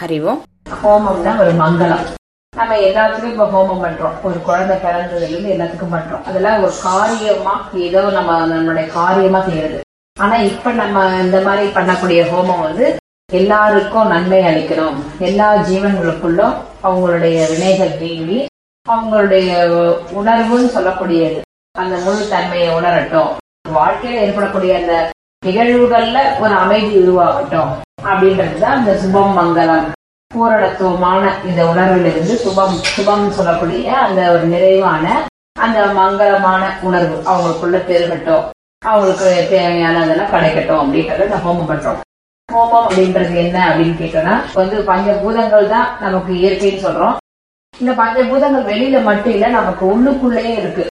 அறிவோம். ஹோமம்னா ஒரு மங்களம். நம்ம எல்லாத்துக்கும் இப்ப ஹோமம் பண்றோம். ஒரு குழந்தை பிறந்ததுல இருந்து எல்லாத்துக்கும் பண்றோம். அதெல்லாம் ஒரு காரியமா ஏதோ நம்ம நம்மளுடைய காரியமா செய்யறது. ஆனா இப்ப நம்ம இந்த மாதிரி பண்ணக்கூடிய ஹோமம் வந்து எல்லாருக்கும் நன்மை அளிக்கிறோம். எல்லா ஜீவன்களுக்குள்ளும் அவங்களுடைய வினைகள் நீங்கி அவங்களுடைய உணர்வுன்னு சொல்லக்கூடியது. அந்த முழு தன்மையை உணரட்டும். வாழ்க்கையில ஏற்படக்கூடிய அந்த நிகழ்வுகள்ல ஒரு அமைதி உருவாகட்டும் அப்படின்றதுதான் அந்த சுபம் மங்களம். பூரணத்துவமான இந்த உணர்விலிருந்து சுபம் சுபம் சொல்லக்கூடிய அந்த ஒரு நிறைவான அந்த மங்களமான உணர்வு அவங்களுக்குள்ள பெருகட்டும். அவங்களுக்கு தேவையானதெல்லாம் கிடைக்கட்டும் அப்படின்றத இந்த ஹோமம் பண்றோம். ஹோமம் அப்படின்றது என்ன அப்படின்னு கேட்டோம்னா வந்து பஞ்சபூதங்கள் தான் நமக்கு இயற்கைன்னு சொல்றோம். இந்த பஞ்சபூதங்கள் வெளியில மட்டும் இல்ல நமக்கு உள்ளுக்குள்ளேயே இருக்கு.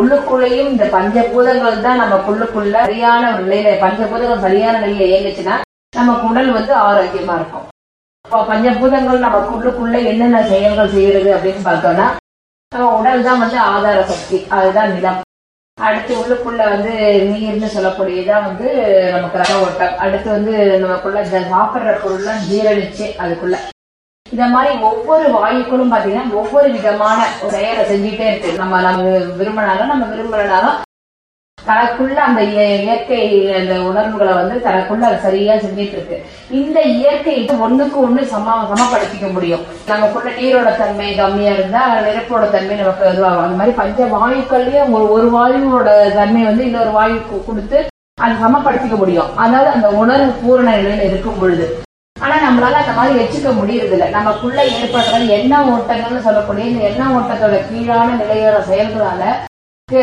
உள்ளுக்குள்ளேயும் இந்த பஞ்சபூதங்கள் தான் நமக்குள்ளுக்குள்ள சரியான ஒரு நிலையில பஞ்சபூதங்கள் சரியான நிலையில இயங்குச்சுன்னா நமக்கு உடல் வந்து ஆரோக்கியமா இருக்கும். இப்போ பஞ்சபூதங்கள் நமக்கு உள்ளுக்குள்ள என்னென்ன செயல்கள் செய்யறது அப்படின்னு பார்த்தோம்னா நம்ம உடல் தான் வந்து ஆதார சக்தி அதுதான் நிலம். அடுத்து உள்ளுக்குள்ள வந்து நீர்னு சொல்லக்கூடியதான் வந்து நமக்கு ரக ஓட்டம். அடுத்து வந்து நமக்குள்ள சாப்பிட்ற சாப்பிடுற பொருள்லாம் ஜீரணிச்சு அதுக்குள்ள இந்த மாதிரி ஒவ்வொரு வாயுக்களும் பாத்தீங்கன்னா ஒவ்வொரு விதமான செயலை செஞ்சுட்டே இருக்கு. நம்ம நம்ம விரும்பினாலும் நம்ம விரும்பலனாலும் தனக்குள்ள அந்த இய- இயற்கை அந்த உணர்வுகளை வந்து தனக்குள்ள சரியா செஞ்சிட்டு இருக்கு. இந்த இயற்கை ஒண்ணுக்கு ஒண்ணு சம சமப்படுத்திக்க முடியும். நமக்குள்ள நீரோட தன்மை கம்மியா இருந்தா நெருப்போட தன்மை நமக்கு இதுவாகும். அந்த மாதிரி பஞ்ச வாயுக்கள்லயே ஒரு ஒரு வாயுவோட தன்மை வந்து இன்னொரு வாயுக்கு கொடுத்து அது சமப்படுத்திக்க முடியும். அதாவது அந்த உணர்வு பூரண நிலையில இருக்கும் பொழுது ஆனா நம்மளால அந்த மாதிரி வச்சுக்க முடியறது இல்ல நமக்குள்ள ஏற்படுற எண்ண ஓட்டங்கள்னு சொல்லக்கூடிய இந்த எண்ண ஓட்டத்தோட கீழான நிலையோட செயல்களால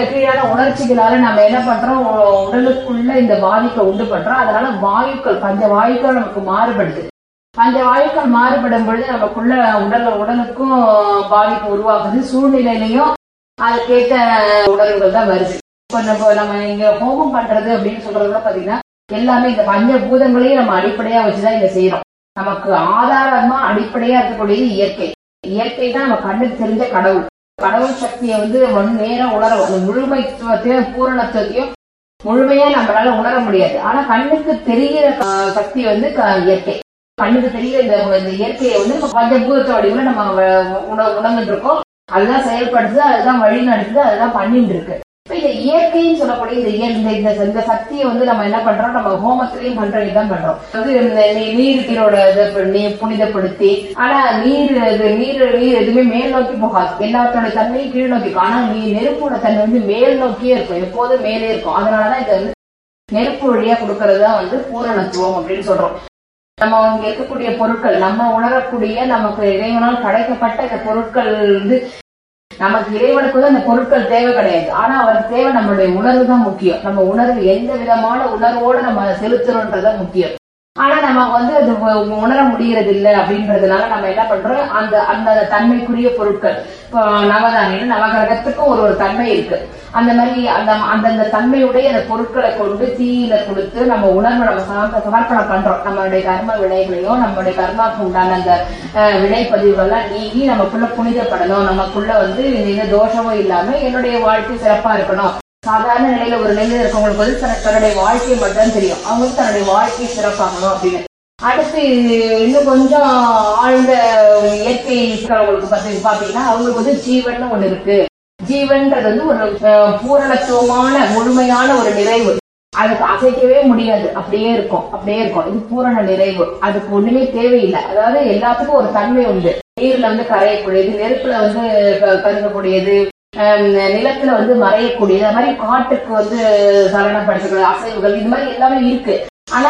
கீழான உணர்ச்சிகளால நம்ம என்ன பண்றோம்? உடலுக்குள்ள இந்த பாதிப்பை உண்டு பண்றோம். அதனால வாயுக்கள் பஞ்ச வாயுக்கள் நமக்கு மாறுபடுது. பஞ்ச வாயுக்கள் மாறுபடும் பொழுது நமக்குள்ள உடல் உடலுக்கும் பாதிப்பு உருவாகுது. சூழ்நிலையிலையும் அதுக்கேற்ற உணர்வுகள் தான் வருது. இப்போ நம்ம நம்ம இங்க ஹோமம் பண்றது அப்படின்னு சொல்றதுல பாத்தீங்கன்னா எல்லாமே இந்த பஞ்ச பூதங்களையும் நம்ம அடிப்படையா வச்சுதான் இங்க செய்யறோம் நமக்கு ஆதாரமா அடிப்படையா இருக்கக்கூடியது இயற்கை. இயற்கை தான் நம்ம கண்ணுக்கு தெரிஞ்ச கடவுள். கடவுள் சக்தியை வந்து மண் நேரம் உணர முழுமைத்துவத்தையும் பூரணத்துவத்தையும் முழுமையா நம்மளால உணர முடியாது. ஆனா கண்ணுக்கு தெரிகிற சக்தி வந்து க- இயற்கை. கண்ணுக்கு தெரிகிற இந்த இயற்கையை வந்து நம்ம பஞ்சபூதத்தை வடிவில் நம்ம உண உணர்ந்துட்டு இருக்கோம். அதுதான் செயல்படுத்துது அதுதான் வழி நடத்துது அதுதான் பண்ணிட்டு இருக்கு. இந்த இயற்கைன்னு சொல்லக்கூடிய இந்த இந்த இந்த சக்தியை வந்து நம்ம என்ன பண்றோம்? நம்ம ஹோமத்திலையும் பண்றோம் இதுதான் பண்றோம். வந்து இந்த நீர் நீரோட இதை புனிதப்படுத்தி ஆனா நீர் நீர் நீர் எதுவுமே மேல் நோக்கி போகாது. எல்லாத்தோட தன்மையும் கீழ் நோக்கி. ஆனா நீ நெருப்போட தன்மை வந்து மேல் நோக்கியே இருக்கும். எப்போதும் மேலே இருக்கும். அதனாலதான் இது வந்து நெருப்பு வழியா கொடுக்கறது தான் வந்து பூரணத்துவம் அப்படின்னு சொல்றோம். நம்ம இங்க இருக்கக்கூடிய பொருட்கள் நம்ம உணரக்கூடிய நமக்கு இறைவனால் படைக்கப்பட்ட இந்த பொருட்கள் வந்து நமக்கு இறைவனுக்கு வந்து அந்த பொருட்கள் தேவை கிடையாது. ஆனா அவருக்கு தேவை நம்மளுடைய உணர்வு தான் முக்கியம். நம்ம உணர்வு எந்த விதமான உணர்வோட நம்ம செலுத்துறோன்றதான் முக்கியம். ஆனா நம்ம வந்து அது உணர முடியறது இல்லை அப்படின்றதுனால நம்ம என்ன பண்றோம்? அந்த அந்த தன்மைக்குரிய பொருட்கள். இப்போ நவதானியம் நவகிரகத்துக்கும் ஒரு ஒரு தன்மை இருக்கு. அந்த மாதிரி அந்த அந்தந்த தன்மையுடைய அந்த பொருட்களை கொண்டு தீயில கொடுத்து நம்ம உணர்வு நம்ம சமர்ப்ப- சமர்ப்பணம் பண்றோம். நம்மளுடைய கர்ம விளைகளையும் நம்மளுடைய கர்மாவுக்கு உண்டான அந்த விளைப்பதிவுகள்லாம் நீங்கி நமக்குள்ள புனிதப்படணும். நமக்குள்ள வந்து எந்த தோஷமும் இல்லாம என்னுடைய வாழ்க்கை சிறப்பா இருக்கணும். சாதாரண நிலையில ஒரு நிலையில இருக்கவங்களுக்கு வந்து தன்னுடைய வாழ்க்கையை மட்டும் தெரியும். அவங்களுக்கு தன்னுடைய வாழ்க்கையை சிறப்பாகணும் அப்படின்னு. அடுத்து இன்னும் கொஞ்சம் ஆழ்ந்த இயற்கை இருக்கிறவங்களுக்கு பார்த்து பாத்தீங்கன்னா அவங்களுக்கு வந்து ஜீவன் ஒண்ணு இருக்கு. ஜீவன்றது வந்து ஒரு பூரணத்துவமான முழுமையான ஒரு நிறைவு. அதுக்கு அசைக்கவே முடியாது. அப்படியே இருக்கும். அப்படியே இருக்கும். இது பூரண நிறைவு. அதுக்கு ஒண்ணுமே தேவையில்லை. அதாவது எல்லாத்துக்கும் ஒரு தன்மை உண்டு. நீர்ல வந்து கரையக்கூடியது நெருப்புல வந்து க- கருகக்கூடியது நிலத்துல வந்து மறையக்கூடியது. அது மாதிரி காட்டுக்கு வந்து சலனப்படுத்தக்கூடிய அசைவுகள் இது மாதிரி எல்லாமே இருக்கு. ஆனா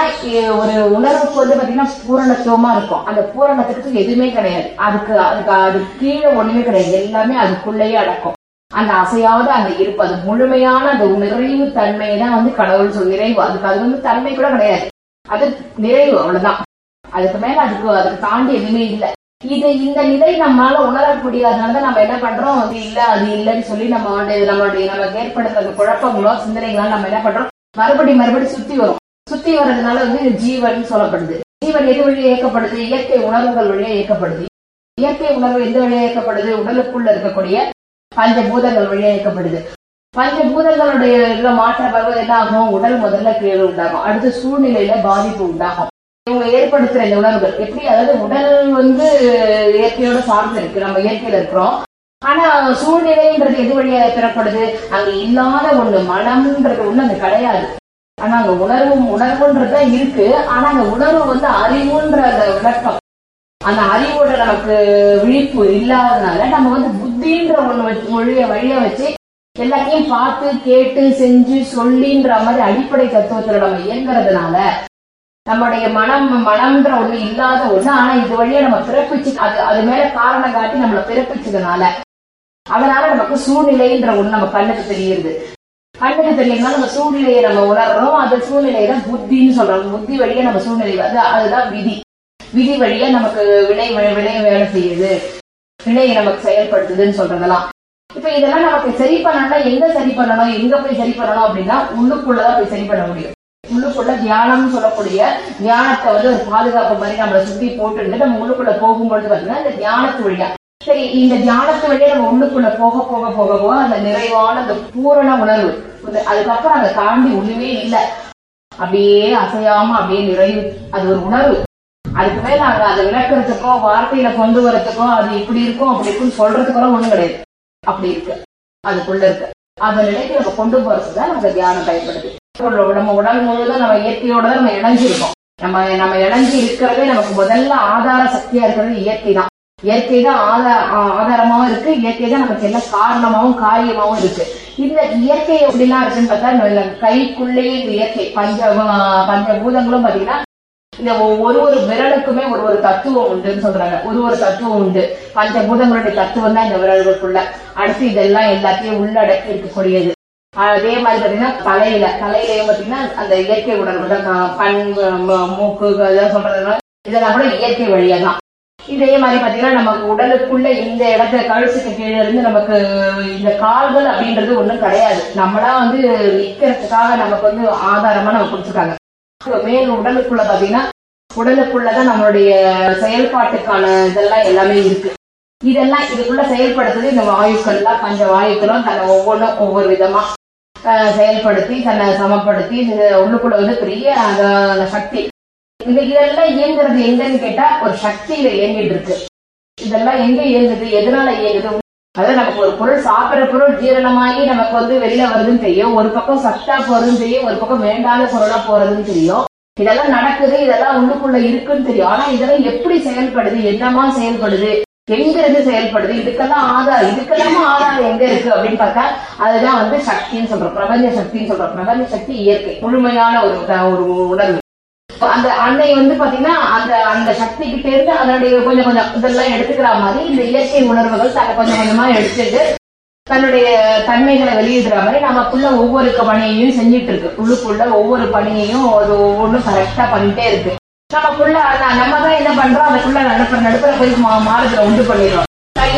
ஒரு உணர்வுக்கு வந்து பாத்தீங்கன்னா பூரணத்துவமா இருக்கும். அந்த பூரணத்துக்கு எதுவுமே கிடையாது. அதுக்கு அதுக்கு அது கீழே ஒண்ணுமே கிடையாது. எல்லாமே அதுக்குள்ளேயே அடக்கும். அந்த அசையாத அந்த இருப்பு அது முழுமையான அந்த நிறைவு தன்மையை தான் வந்து கடவுள் சொல் நிறைவு. அதுக்கு அது வந்து தன்மை கூட கிடையாது. அது நிறைவு அவ்வளவுதான். அதுக்கு மேல அதுக்கு அதுக்கு தாண்டி எதுவுமே இல்லை. இது இந்த நிலை நம்மளால உணரக்கூடியதுனால நம்ம என்ன பண்றோம்? அது இல்ல அது இல்லைன்னு சொல்லி நம்ம வந்து நம்மளுடைய நமக்கு ஏற்படுத்துறது அந்த குழப்பங்களோ சிந்தனைகளோ நம்ம என்ன பண்றோம்? மறுபடி மறுபடி சுத்தி வரும். சுத்தி வர்றதுனால வந்து இது ஜீவன் சொல்லப்படுது. ஜீவன் எது வழியா இயக்கப்படுது? இயற்கை உணர்வுகள் வழியா இயக்கப்படுது. இயற்கை உணர்வு எந்த வழியா இயக்கப்படுது? உடலுக்குள்ள இருக்கக்கூடிய பஞ்சபூதங்கள் வழியா இயக்கப்படுது. பஞ்ச பூதங்களுடைய மாற்றம் வருவது என்ன ஆகும்? உடல் முதல்ல கீழே உண்டாகும். அடுத்து சூழ்நிலையில பாதிப்பு உண்டாகும். இவங்க ஏற்படுத்துற இந்த உணர்வுகள். எப்படி? அதாவது உடல் வந்து இயற்கையோட சார்ந்து இருக்கு. நம்ம இயற்கையில இருக்கிறோம். ஆனா சூழ்நிலைன்றது எது வழியா பெறப்படுது? அங்க இல்லாத ஒண்ணு மனம்ன்றது ஒண்ணு அங்க கிடையாது. ஆனா அங்க உணர்வும் உணர்வுன்றதுதான் இருக்கு. ஆனா அந்த உணர்வு வந்து அறிவுன்ற அந்த விளக்கம். அந்த அறிவோட நமக்கு விழிப்பு இல்லாதனால நம்ம வந்து புத்தின்ற ஒண்ணு வச்சு மொழிய வழிய வச்சு எல்லாத்தையும் பார்த்து கேட்டு செஞ்சு சொல்லின்ற மாதிரி அடிப்படை தத்துவத்துல நம்ம இயங்குறதுனால நம்முடைய மனம் மனம்ன்ற ஒண்ணு இல்லாத ஒண்ணு. ஆனா இது வழியா நம்ம பிறப்பிச்சு அது அது மேல காரணம் காட்டி நம்மள பிறப்பிச்சதுனால அதனால நமக்கு சூழ்நிலைன்ற ஒண்ணு நம்ம கண்ணுக்கு தெரியுது. கண்ணுக்கு தெரியலனா நம்ம சூழ்நிலையை நம்ம உணர்றோம். அந்த சூழ்நிலையை தான் புத்தின்னு சொல்றோம். புத்தி வழியா நம்ம சூழ்நிலை அது அதுதான் விதி. விதி வழியா நமக்கு வினை வினை வேலை செய்யுது. வினையை நமக்கு செயல்படுத்துதுன்னு சொல்றதெல்லாம். இப்ப இதெல்லாம் நமக்கு சரி பண்ணணும்னா எங்க சரி பண்ணணும்? எங்க போய் சரி பண்ணணும் அப்படின்னா உள்ளுக்குள்ளதான் போய் சரி பண்ண முடியும். உள்ளுக்குள்ள தியானம்னு சொல்லக்கூடிய தியானத்தை வந்து ஒரு பாதுகாப்பு மாதிரி நம்மளை சுத்தி போட்டுட்டு நம்ம உள்ளுக்குள்ள போகும்பொழுது பாத்தீங்கன்னா இந்த தியானத்து வழியா. சரி இந்த தியானத்து வழியா நம்ம உள்ளுக்குள்ள போக போக போக போக அந்த நிறைவான அந்த பூரண உணர்வு. அதுக்கப்புறம் அதை தாண்டி ஒண்ணுமே இல்லை. அப்படியே அசையாம அப்படியே நிறைவு. அது ஒரு உணர்வு. அதுக்கு மேல நாங்க அதை விளக்குறதுக்கோ வார்த்தையில கொண்டு வரதுக்கோ அது இப்படி இருக்கும் அப்படி இருக்கும்னு சொல்றதுக்கெல்லாம் ஒண்ணும் கிடையாது. அப்படி இருக்கு. அதுக்குள்ள இருக்கு. அந்த நிலைக்கு நம்ம கொண்டு போறதுக்கு தான் நமக்கு தியானம் பயன்படுது. நம்ம- நம்ம உடல் முழுவதும் நம்ம இயற்கையோட தான் நம்ம இணைஞ்சிருக்கோம். நம்ம நம்ம இணைஞ்சு இருக்கிறதே நமக்கு முதல்ல ஆதார சக்தியா இருக்கிறது இயற்கை தான். இயற்கை தான் ஆதார ஆ- ஆதாரமாவும் இருக்கு. இயற்கை தான் நமக்கு எல்லாம் காரணமாவும் காரியமாவும் இருக்கு. இந்த இயற்கை எப்படிலாம் இருக்குன்னு பார்த்தா கைக்குள்ளேயே இந்த இயற்கை பஞ்ச பஞ்சபூதங்களும் பாத்தீங்கன்னா இந்த ஒரு ஒரு விரலுக்குமே ஒரு ஒரு தத்துவம் உண்டுன்னு சொல்றாங்க. ஒரு ஒரு தத்துவம் உண்டு. பஞ்சபூதங்களுடைய தத்துவம் தான் இந்த விரல்களுக்குள்ள. அடுத்து இதெல்லாம் எல்லாத்தையும் உள்ளடக்கி இருக்கக்கூடியது. அதே மாதிரி பாத்தீங்கன்னா தலையில தலையிலயும் பாத்தீங்கன்னா அந்த இயற்கை உணர்வு தான். கண் மூக்கு இதெல்லாம் சொல்றதுனால இதெல்லாம் கூட இயற்கை வழியா தான். இதே மாதிரி பாத்தீங்கன்னா நமக்கு உடலுக்குள்ள இந்த இடத்துல கழுத்துக்கு கீழே இருந்து நமக்கு இந்த கால்கள் அப்படின்றது ஒண்ணும் கிடையாது. நம்மளா வந்து நிக்கிறதுக்காக நமக்கு வந்து ஆதாரமா நம்ம கொடுத்துருக்காங்க. மேல் உடலுக்குள்ள பாத்தீங்கன்னா உடலுக்குள்ளதான் நம்மளுடைய செயல்பாட்டுக்கான இதெல்லாம் எல்லாமே இருக்கு. இதெல்லாம் இதுக்குள்ள செயல்படுத்துறது இந்த வாயுக்கள்லாம் பஞ்ச வாயுக்களும் தன்னை ஒவ்வொன்றும் ஒவ்வொரு விதமா செயல்படுத்தி தன்னை சமப்படுத்தி உள்ளுக்குள்ள வந்து பெரிய அந்த அந்த சக்தி. இது இதெல்லாம் இயங்குறது எங்கன்னு கேட்டா ஒரு சக்தியில இயங்கிட்டு இருக்கு. இதெல்லாம் எங்க இயங்குது? எதனால இயங்குது? அதாவது நமக்கு ஒரு பொருள் சாப்பிடுற பொருள் ஜீரணமாகி நமக்கு வந்து வெளியில வருதுன்னு தெரியும் ஒரு பக்கம் சத்தா போறதுன்னு தெரியும் ஒரு பக்கம் வேண்டாத பொருளா போறதுன்னு தெரியும் இதெல்லாம் நடக்குது இதெல்லாம் உள்ளுக்குள்ள இருக்குன்னு தெரியும் ஆனா இதெல்லாம் எப்படி செயல்படுது? என்னமா செயல்படுது? எங்க இருந்து செயல்படுது? இதுக்கெல்லாம் ஆதாரம் இதுக்கெல்லாம் ஆதாரம் எங்க இருக்கு அப்படின்னு பார்த்தா அதுதான் வந்து சக்தின்னு சொல்றோம். பிரபஞ்ச சக்தின்னு சொல்றோம். பிரபஞ்ச சக்தி இயற்கை முழுமையான ஒரு ஒரு உணர்வு. அந்த அன்னை வந்து பாத்தீங்கன்னா அந்த அந்த சக்தி கிட்ட இருந்து அதனுடைய கொஞ்சம் கொஞ்சம் இதெல்லாம் எடுத்துக்கிற மாதிரி இந்த இயற்கை உணர்வுகள் தன்னை கொஞ்சம் கொஞ்சமா எடுத்துட்டு தன்னுடைய தன்மைகளை வெளியிடுற மாதிரி நமக்குள்ள ஒவ்வொரு பணியையும் செஞ்சுட்டு இருக்கு. உள்ளுக்குள்ள ஒவ்வொரு பணியையும் அது ஒவ்வொன்றும் கரெக்டா பண்ணிட்டே இருக்கு. நமக்குள்ள அத- நம்ம தான் என்ன பண்றோம்? அதுக்குள்ள நடுப்புற நடுப்புற போய் மா- மாறுதலை உண்டு பண்ணிடுறோம்.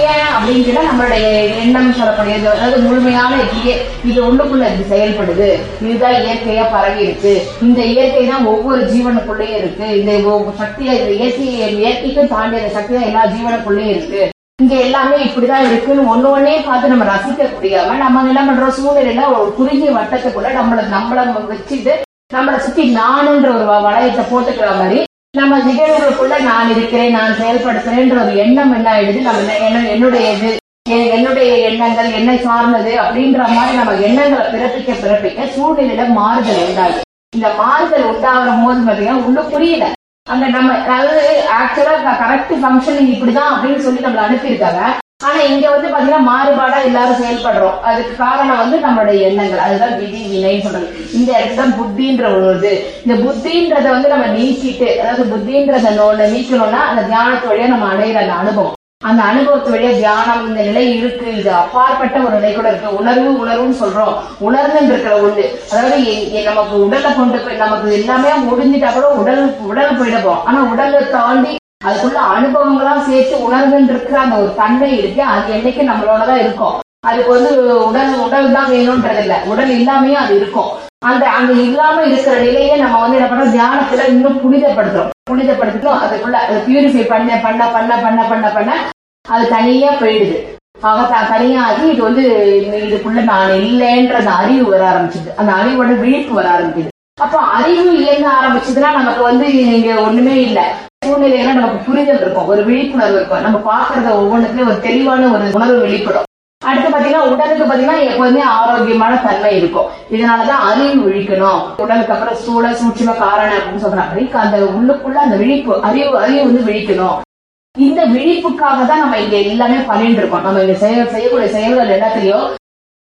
ஏன் அப்படின்னு நம்மளுடைய எண்ணம் சொல்லக்கூடியது அதாவது முழுமையான இப்படியே இது உள்ளுக்குள்ள இது செயல்படுது. இதுதான் இயற்கையா பரவி இருக்கு இந்த இயற்கை தான் ஒவ்வொரு ஜீவனுக்குள்ளேயும் இருக்கு. இந்த ஒவ்வொரு சக்தியா இந்த இயற்கை இயற்கைக்கும் தாண்டி அந்த சக்தி தான் எல்லா ஜீவனுக்குள்ளேயும் இருக்கு. இங்க எல்லாமே இப்படிதான் இருக்குன்னு ஒண்ணு ஒன்னே பார்த்து நம்ம ரசிக்க முடியாம நம்ம என்ன பண்றோம்? சூழ்நிலையில ஒரு குறுகிய வட்டத்துக்குள்ள நம்மள நம்மள வச்சுட்டு நம்மளை சுத்தி நானுன்ற ஒரு வளையத்தை போட்டுக்கிற மாதிரி நம்ம நிகழ்வுகளுக்குள்ள நான் இருக்கிறேன் நான் செயல்படுத்துறேன்ற ஒரு எண்ணம் என்ன ஆயிடுது? நம்ம என்ன- என்னுடைய இது என்னுடைய எண்ணங்கள் என்னை சார்ந்தது அப்படின்ற மாதிரி நம்ம எண்ணங்களை பிறப்பிக்க பிறப்பிக்க சூழ்நிலையில மாறுதல் உண்டாகுது. இந்த மாறுதல் உண்டாகிற போது பாத்தீங்கன்னா உள்ள புரியல. அந்த நம்ம அதாவது ஆக்சுவலா கரெக்ட் ஃபங்க்ஷனிங் இப்படிதான் அப்படின்னு சொல்லி நம்மளை அனுப்பியிருக்காங்க. ஆனா இங்க வந்து பாத்தீங்கன்னா மாறுபாடா எல்லாரும் செயல்படுறோம். அதுக்கு காரணம் வந்து நம்மளுடைய எண்ணங்கள். அதுதான் விதி வினைன்னு சொல்றது. இந்த இடத்துல தான் புத்தின்ற ஒரு இது இந்த புத்தின்றத வந்து நம்ம நீக்கிட்டு அதாவது புத்தின்றத ஒண்ணு நீக்கணும்னா அந்த தியானத்து வழியா நம்ம அடையிற அந்த அனுபவம். அந்த அனுபவத்து வழியா தியானம் இந்த நிலை இருக்கு. இது அப்பாற்பட்ட ஒரு நிலை கூட இருக்கு. உணர்வு உணர்வுன்னு சொல்றோம். உணர்ந்து இருக்கிற ஒண்ணு. அதாவது எ- எ- நமக்கு உடலை கொண்டு போய் நமக்கு எல்லாமே முடிஞ்சிட்டா கூட உடல் உடல் போயிடப்போம் ஆனா உடலை தாண்டி அதுக்குள்ள அனுபவங்களா சேர்த்து உணர்வுன்னு இருக்கிற அந்த ஒரு தன்மை இருக்கு. அது என்னைக்கு நம்மளோட தான் இருக்கும் அதுக்கு வந்து உடல் உடல் தான் வேணும்ன்றது இல்ல உடல் இல்லாமையும் அது இருக்கும். அந்த அங்க இல்லாம இருக்கிற நிலையை நம்ம வந்து என்ன பண்றோம்? தியானத்துல இன்னும் புனிதப்படுத்துறோம். புனிதப்படுத்திட்டோம் அதுக்குள்ள அது பியூரிஃபை பண்ண பண்ண பண்ண பண்ண பண்ண பண்ண அது தனியா போயிடுது. ஆக தனியாகி இது வந்து இதுக்குள்ள நான் இல்லைன்ற அந்த அறிவு வர ஆரம்பிச்சுது. அந்த அறிவோட விழிப்பு வர ஆரம்பிக்குது. அப்ப அறிவு இல்லைன்னு ஆரம்பிச்சதுன்னா நமக்கு வந்து இங்க ஒண்ணுமே இல்லை. சூழ்நிலையில நமக்கு புரிதல் இருக்கும் ஒரு விழிப்புணர்வு இருக்கும். நம்ம பாக்குறத ஒவ்வொன்றுக்குமே ஒரு தெளிவான ஒரு உணர்வு வெளிப்படும். அடுத்து பாத்தீங்கன்னா உடலுக்கு பாத்தீங்கன்னா எப்போதுமே ஆரோக்கியமான தன்மை இருக்கும். இதனாலதான் அறிவு விழிக்கணும் உடலுக்கு அப்புறம் சூழ சூட்சும காரணம் அப்படின்னு சொல்றாங்க அந்த உள்ளுக்குள்ள அந்த விழிப்பு அறிவு அறிவு வந்து விழிக்கணும். இந்த விழிப்புக்காக தான் நம்ம இங்க எல்லாமே பண்ணிட்டு இருக்கோம். நம்ம இங்க செய்ய செய்யக்கூடிய செயல்கள் எல்லாத்திலையும்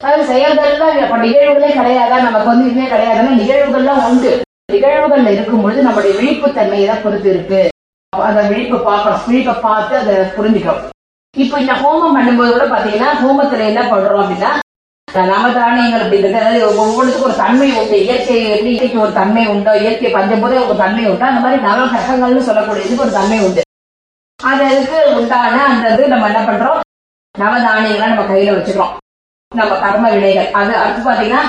அதாவது செயல்கள்லாம் இப்ப நிகழ்வுகளே கிடையாதா? நமக்கு வந்து இதுவே கிடையாதுன்னா நிகழ்வுகள்லாம் உண்டு. நிகழ்வுகள்ல இருக்கும்பொழுது நம்மளுடைய விழிப்பு தன்மையை தான் பொறுத்து இருக்கு. அந்த விழிப்பு பார்க்கணும். விழிப்பை பார்த்து அதை புரிஞ்சுக்கணும். இப்ப இந்த ஹோமம் பண்ணும்போது கூட பாத்தீங்கன்னா ஹோமத்துல என்ன பண்றோம் அப்படின்னா நவதானியங்கள் அப்படின்றது அதாவது ஒவ்வொன்றுக்கும் ஒரு தன்மை உண்டு. இயற்கை எப்படி இயற்கைக்கு ஒரு தன்மை உண்டோ இயற்கை பஞ்சபோதே ஒரு தன்மை உண்டு அந்த மாதிரி நவ கிரகங்கள்னு சொல்லக்கூடியதுக்கு ஒரு தன்மை உண்டு. அதுக்கு உண்டான அந்த இது நம்ம என்ன பண்றோம்? நவதானியங்களை நம்ம கையில வச்சுக்கிறோம். நம்ம கர்ம வினைகள். அது அடுத்து பாத்தீங்கன்னா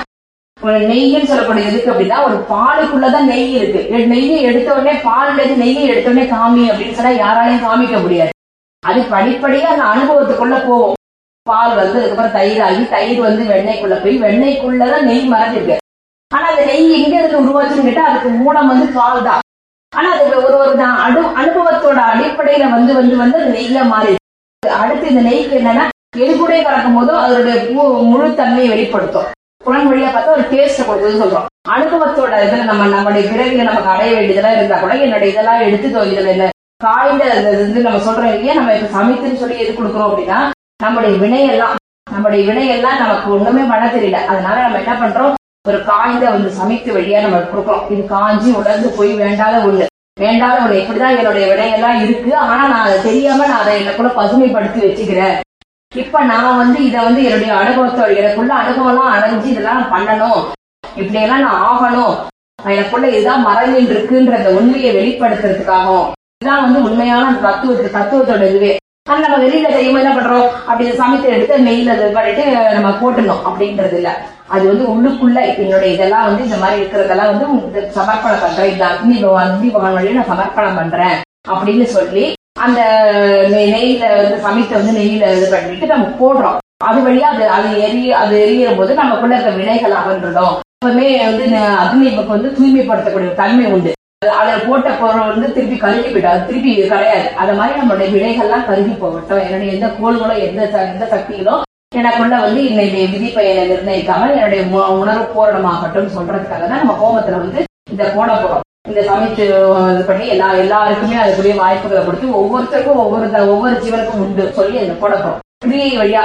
நெய்ன்னு சொல்லக்கூடிய எதுக்கு அப்படின்னா ஒரு பாலுக்குள்ளதான் நெய் இருக்கு. நெய்யை எடுத்த உடனே பால்ல இருந்து நெய்யை எடுத்த உடனே காமி அப்படின்னு சொன்னா யாராலையும் காமிக்க முடியாது. அது படிப்படியா அந்த அனுபவத்துக்குள்ள போகும். பால் வந்து அதுக்கப்புறம் தயிர் ஆகி தயிர் வந்து வெண்ணெய்க்குள்ள போய் வெண்ணெய்க்குள்ளதான் நெய் மறைஞ்சிருக்கு. ஆனா அந்த நெய் எங்க இருந்து உருவாச்சுன்னு கேட்டா அதுக்கு மூலம் வந்து பால் தான் ஆனா அது ஒரு ஒரு தான் அனு அனுபவத்தோட அடிப்படையில வந்து வந்து வந்து அது நெய்யா மாறி அடுத்து இந்த நெய்க்கு என்னன்னா எது கூட கலக்கும் போதும் அதோட முழு தன்மையை வெளிப்படுத்தும். குழந்தை வழியா பார்த்தா ஒரு டேஸ்ட் கொடுக்குதுன்னு சொல்றோம். அனுபவத்தோட இதுல நம்ம நம்மளுடைய பிறவில நமக்கு அடைய வேண்டியதெல்லாம் இருந்தா கூட என்னோட இதெல்லாம் எடுத்து இதுல இல்ல காய்ந்த இது வந்து நம்ம சொல்றோம் இல்லையா? நம்ம இப்ப சமைத்துன்னு சொல்லி எது கொடுக்குறோம் அப்படின்னா நம்முடைய வினையெல்லாம் நம்முடைய வினையெல்லாம் நமக்கு ஒண்ணுமே பண்ண தெரியல. அதனால நம்ம என்ன பண்றோம்? ஒரு காய்ந்த வந்து சமைத்து வழியா நம்ம கொடுக்குறோம். இது காஞ்சி உடந்து போய் வேண்டாத ஒண்ணு. வேண்டாத ஒண்ணு. இப்படிதான் என்னுடைய விடையெல்லாம் இருக்கு. ஆனா நான் அதை தெரியாம நான் அதை என்ன கூட பசுமைப்படுத்தி வச்சுக்கிறேன். இப்ப நான் வந்து இத வந்து என்னுடைய அனுபவத்தோட எனக்குள்ள அனுபவம்லாம் அடைஞ்சு இதெல்லாம் பண்ணணும். பண்ணணும் இப்படியெல்லாம் நான் ஆகணும். எனக்குள்ள இதுதான் மறைஞ்சிட்டு இருக்குன்ற அந்த உண்மையை வெளிப்படுத்துறதுக்காகவும் இதுதான் வந்து உண்மையான அந்த தத்துவத்து தத்துவத்தோட இதுவே. ஆனா நம்ம வெளியில தெரியுமா என்ன பண்றோம்? அப்படி இதை சமைத்து எடுத்து நெய்ல இது பண்ணிட்டு நம்ம போட்டுணும் அப்படின்றது இல்ல. அது வந்து உள்ளுக்குள்ள இப்ப என்னுடைய இதெல்லாம் வந்து இந்த மாதிரி இருக்கிறதெல்லாம் வந்து சமர்ப்பணம் பண்றேன் இந்த அக்னி பகவான் அக்னி பகவான் வழியை நான் சமர்ப்பணம் பண்றேன் அப்படின்னு சொல்லி அந்த நெய்யில வந்து சமைத்த வந்து நெய்யில இது பண்ணிட்டு நம்ம போடுறோம். அது வழியா அது அது எரிய அது எரியிற போது நமக்குள்ள இருக்க வினைகள் அகன்றதும் எப்பவுமே வந்து ந- அக்னி நமக்கு வந்து தூய்மைப்படுத்தக்கூடிய தன்மை உண்டு. அதை போட்ட பொருள் வந்து திருப்பி கருகி போயிடும். அது திருப்பி கிடையாது அது மாதிரி நம்மளுடைய வினைகள்லாம் கருகி போகட்டும். என்னுடைய எந்த கோள்களோ எந்த எந்த சக்திகளோ எனக்குள்ள வந்து என்னுடைய விதிப்பயனை நிர்ணயிக்காம என்னுடைய உணர்வு பூரணமாகட்டும் சொல்றதுக்காக தான் நம்ம ஹோமத்துல வந்து இந்த போட போறோம். இந்த சமைத்து இது பண்ணி எல்லா எல்லாருக்குமே அதுக்குரிய வாய்ப்புகளை கொடுத்து ஒவ்வொருத்தருக்கும் ஒவ்வொரு ஒவ்வொரு ஜீவனுக்கும் உண்டு சொல்லி அதை போட கிரியை வழியா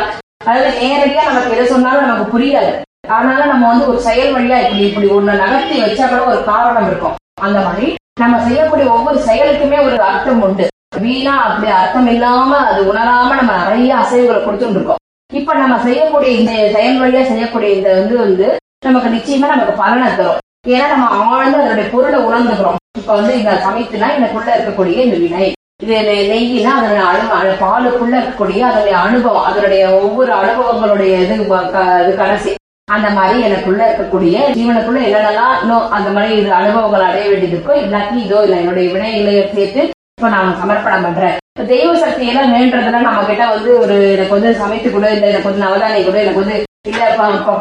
அதாவது நேரடியா நமக்கு எதை சொன்னாலும் நமக்கு புரியாது. அதனால நம்ம வந்து ஒரு செயல் வழியா இப்படி இப்படி ஒண்ணு நகர்த்தி வச்சா கூட ஒரு காரணம் இருக்கும். அந்த மாதிரி நம்ம செய்யக்கூடிய ஒவ்வொரு செயலுக்குமே ஒரு அர்த்தம் உண்டு. வீணா அப்படி அர்த்தம் இல்லாம அது உணராம நம்ம நிறைய அசைவுகளை கொடுத்துட்டு இருக்கோம். இப்ப நம்ம செய்யக்கூடிய இந்த செயல் வழியா செய்யக்கூடிய இந்த வந்து வந்து நமக்கு நிச்சயமா நமக்கு பலனை தரும். ஏன்னா நம்ம ஆழ்ந்து அதனுடைய பொருளை உணர்ந்துக்கிறோம். இப்ப வந்து இந்த சமைத்துனா எனக்குள்ள இருக்கக்கூடிய இந்த வினை. இது நெ- நெய்யினா அதனுடைய அனு பாலுக்குள்ள இருக்கக்கூடிய அதனுடைய அனுபவம் அதனுடைய ஒவ்வொரு அனுபவங்களுடைய இது க- இது கடைசி. அந்த மாதிரி எனக்குள்ள இருக்கக்கூடிய ஜீவனுக்குள்ள என்னென்னலாம் இன்னும் அந்த மாதிரி இது அனுபவங்கள் அடைய வேண்டியது இருக்கோ எல்லாத்தையும் இதோ இல்லை என்னுடைய வினைகளை சேர்த்து இப்ப நான் சமர்ப்பணம் பண்றேன். இப்ப தெய்வ சக்தி எல்லாம் வேண்டதுல நம்ம கிட்ட வந்து ஒரு எனக்கு வந்து சமைத்து கூட இல்லை எனக்கு வந்து நவதானிய கூட எனக்கு வந்து இல்ல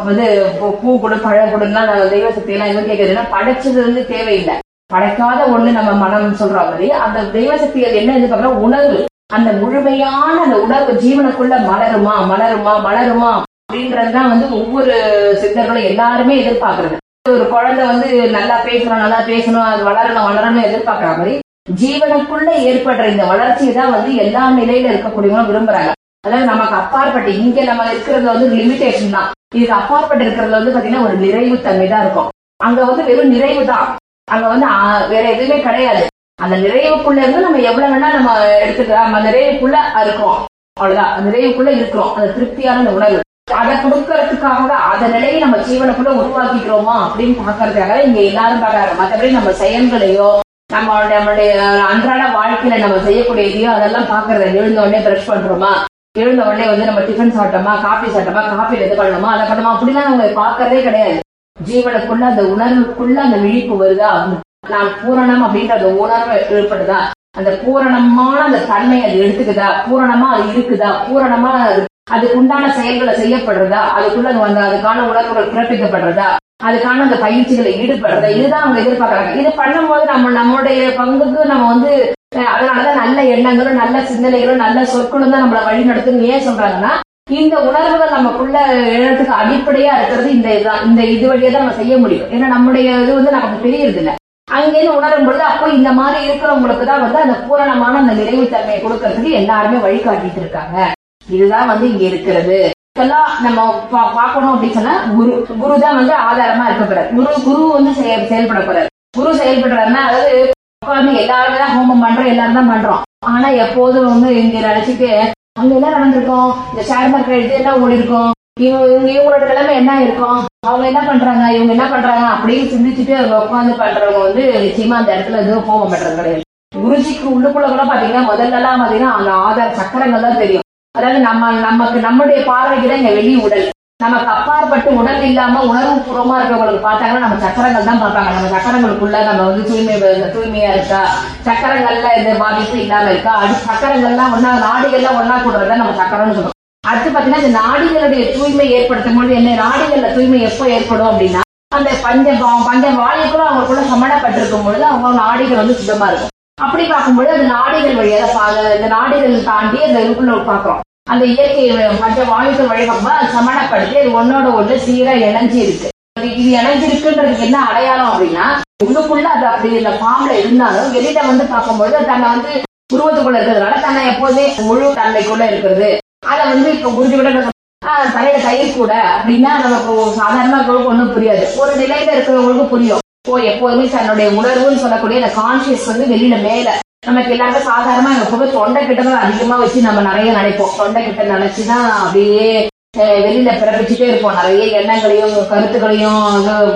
வந்து பூ- கொடு பழம் கொடுன்னா தெய்வ சக்தி எல்லாம் எதுவும் கேட்கறதுன்னா படைச்சது வந்து தேவையில்லை. படைக்காத ஒண்ணு நம்ம மனம் சொல்ற மாதிரி அந்த தெய்வ சக்திகள் என்ன எதிர்பார்க்கறோம் உணர்வு. அந்த முழுமையான அந்த உணர்வு ஜீவனுக்குள்ள மலருமா மலருமா மலருமா அப்படின்றதுதான் வந்து ஒவ்வொரு சித்தர்களும் எல்லாருமே எதிர்பார்க்கறது. ஒரு குழந்தை வந்து நல்லா பேசணும் நல்லா பேசணும் அது வளரணும் வளரணும் எதிர்பார்க்கற மாதிரி ஜீவனுக்குள்ள ஏற்படுற இந்த வளர்ச்சியை தான் வந்து எல்லா நிலையில இருக்கக்கூடியவங்களும் விரும்புறாங்க. அதாவது நமக்கு அப்பாற்பட்டு இங்க நம்ம இருக்கிறது வந்து லிமிடேஷன் தான். இதுக்கு அப்பாற்பட்டு இருக்கிறதுல வந்து பாத்தீங்கன்னா ஒரு நிறைவு தன்மை தான் இருக்கும். அங்க வந்து வெறும் நிறைவு தான். அங்க வந்து வேற எதுவுமே கிடையாது. அந்த நிறைவுக்குள்ள இருந்து நம்ம எவ்வளவு வேணா நம்ம எடுத்துக்கலாம். அந்த நிறைவுக்குள்ள இருக்கோம் அவ்வளவுதான். அந்த நிறைவுக்குள்ள இருக்கிறோம். அந்த திருப்தியான உணர்வு. அதை கொடுக்கறதுக்காக அந்த நிலையை நம்ம ஜீவனுக்குள்ள உருவாக்கிக்கிறோமா அப்படின்னு பாக்குறதுக்காக இங்க எல்லாரும் பாக்குறாங்க மற்றபடி நம்ம செயல்களையோ நம்ம நம்மளுடைய அன்றாட வாழ்க்கையில நம்ம செய்யக்கூடிய இதையோ அதெல்லாம் பாக்குறது எழுந்த உடனே பிரஷ் பண்றோமா? எழுந்த உடனே வந்து நம்ம டிஃபன் சாப்பிட்டோமா காஃபி சாப்பிட்டோமா காஃபில இது பண்ணணுமா அதை பண்ணணுமா? அப்படிலாம் அவங்க பாக்குறதே கிடையாது. ஜீவனுக்குள்ள அந்த உணர்வுக்குள்ள அந்த விழிப்பு வருதா? நான் பூரணம் அப்படின்ற அந்த உணர்வு ஏற்படுதா? அந்த பூரணமான அந்த தன்மை அது எடுத்துக்குதா? பூரணமா அது இருக்குதா? பூரணமா அது அதுக்கு உண்டான செயல்களை செய்யப்படுறதா? அதுக்குள்ள அந்த அதுக்கான உணர்வுகள் பிறப்பிக்கப்படுறதா? அதுக்கான அந்த பயிற்சிகளை ஈடுபடுறதா? இதுதான் அவங்க எதிர்பார்க்கறாங்க. இது பண்ணும்போது நம்ம நம்மளுடைய பங்குக்கு நம்ம வந்து அதனாலதான் நல்ல எண்ணங்களும் நல்ல சிந்தனைகளும் நல்ல சொற்களும் தான் நம்மளை வழி நடத்துன்னு ஏன் சொல்றாங்கன்னா இந்த உணர்வுகள் நமக்குள்ள எழறதுக்கு அடிப்படையா இருக்கிறது இந்த இதுதான் இந்த இது வழியா தான் நம்ம செய்ய முடியும். ஏன்னா நம்முடைய இது வந்து நமக்கு தெரியறது இல்ல அங்கேருந்து உணரும் பொழுது அப்போ இந்த மாதிரி இருக்கிறவங்களுக்கு தான் வந்து அந்த பூரணமான அந்த நிறைவு தன்மையை கொடுக்கறதுக்கு எல்லாருமே வழிகாட்டிட்டு இருக்காங்க. இதுதான் வந்து இங்க இருக்கிறது. இதெல்லாம் நம்ம பாக்கணும் பார்க்கணும் அப்படின்னு சொன்னா குரு குரு தான் வந்து ஆதாரமா இருக்க போறாரு. குரு குரு வந்து செயல் செயல்பட போறாரு. குரு செயல்படுறாருன்னா அதாவது உட்கார்ந்து எல்லாருமே தான் ஹோமம் பண்றோம் எல்லாரும் தான் பண்றோம். ஆனா எப்போதும் வந்து இங்க நினைச்சிட்டு அங்க என்ன நடந்திருக்கோம்? இந்த ஷேர் மார்க்கெட் இது என்ன ஓடி இருக்கும் இவங்க இவங்க இவங்களோட நிலைமை என்ன இருக்கும்? அவங்க என்ன பண்றாங்க? இவங்க என்ன பண்றாங்க? அப்படின்னு சிந்திச்சுட்டு அவங்க உட்காந்து பண்றவங்க வந்து நிச்சயமா அந்த இடத்துல எதுவும் ஹோமம் பண்றது கிடையாது. குருஜிக்கு உள்ளுக்குள்ள கூட பாத்தீங்கன்னா முதல்ல எல்லாம் பாத்தீங்கன்னா அந்த ஆதார சக்கரங்கள் தான் தெரியும். அதாவது நம்ம நமக்கு நம்முடைய பார்வைக்கு தான் இங்க வெளி உடல். நமக்கு அப்பாற்பட்டு உடல் இல்லாம உணர்வு பூர்வமா இருக்கவங்களுக்கு பார்த்தாங்கன்னா நம்ம சக்கரங்கள் தான் பார்ப்பாங்க. நம்ம சக்கரங்களுக்குள்ள நம்ம வந்து தூய்மை தூய்மையா இருக்கா? சக்கரங்கள்ல இந்த பாதிப்பு இல்லாம இருக்கா? அது சக்கரங்கள்லாம் ஒன்னா நாடுகள்லாம் ஒன்னா கூடுறதா நம்ம சக்கரம்னு சொல்றோம். அடுத்து பாத்தீங்கன்னா இந்த நாடிகளுடைய தூய்மை ஏற்படுத்தும் பொழுது என்ன? நாடிகள்ல தூய்மை எப்போ ஏற்படும் அப்படின்னா அந்த பஞ்ச பா- பஞ்ச வாயுக்களும் அவங்களுக்குள்ள சமணப்பட்டிருக்கும் பொழுது அவங்க நாடிகள் வந்து சுத்தமா இருக்கும். அப்படி பார்க்கும்பொழுது அந்த நாடிகள் வழியாக இந்த நாடிகள் தாண்டி அந்த இதுக்குள்ள பாக்குறோம் அந்த இயற்கை மற்ற வாயுக்கள் வழக்கமா சமணப்படுத்தி அது ஒன்னோட ஒண்ணு சீரா இணைஞ்சு இருக்கு இது இது இணைஞ்சிருக்குன்றதுக்கு என்ன அடையாளம் அப்படின்னா உள்ளுக்குள்ள அது அப்படி இந்த ஃபார்ம்ல இருந்தாலும் வெளியில வந்து பார்க்கும்போது தன்னை வந்து உருவத்துக்குள்ள இருக்கிறதுனால தன்னை எப்போதுமே முழு தன்மைக்குள்ள இருக்கிறது. அதை வந்து இப்ப குருஜி தலையில கயிறு கூட அப்படின்னா நமக்கு சாதாரணமா இருக்கிறவங்களுக்கு ஒண்ணும் புரியாது. ஒரு நிலையில இருக்கிறவங்களுக்கு புரியும். ஓ எப்போதுமே தன்னுடைய உணர்வுன்னு சொல்லக்கூடிய அந்த கான்சியஸ் வந்து வெளியில மேல நமக்கு எல்லாருமே சாதாரணமா எப்பவுமே தொண்டை கிட்ட தான் அதிகமா வச்சு நம்ம நிறைய நினைப்போம். தொண்டை கிட்ட நினைச்சுதான் அப்படியே வெளியில பிறப்பிச்சுட்டே இருப்போம். நிறைய எண்ணங்களையும் கருத்துக்களையும்